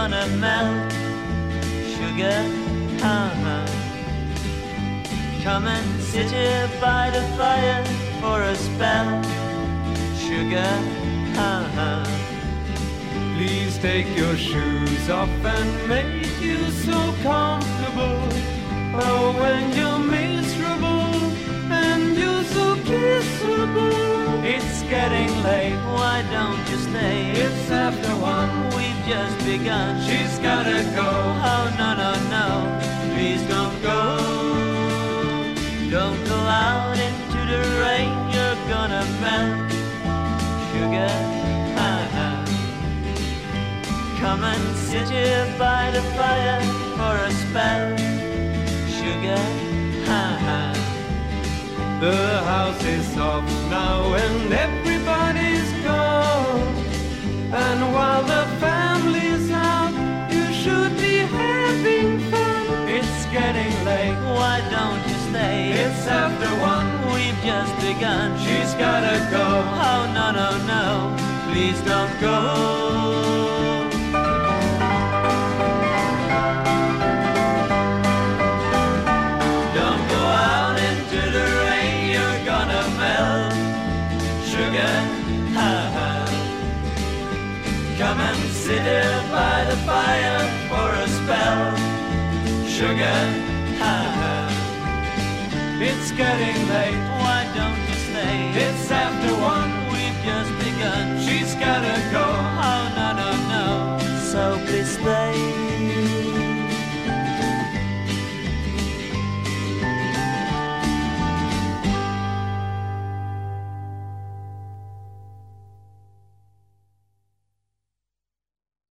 gonna melt. Sugar, uh-huh. Come and sit here by the fire for a spell. Sugar, uh-huh. Please take your shoes off and make you so comfortable. Oh, when you're miserable and you're so kissable. It's getting late, why don't you stay? It's after one, just begun. she's gotta go. Oh no no no, please don't go. Don't go out into the rain, you're gonna melt. Sugar, uh-huh. Come and sit here by the fire for a spell. Sugar, uh-huh. The house is off now and everybody's It's after one, We've just begun. she's gotta go. Oh no no no, please don't go. Don't go out into the rain, you're gonna melt. Sugar, Come and sit here by the fire for a spell. Sugar, ha It's getting late, Why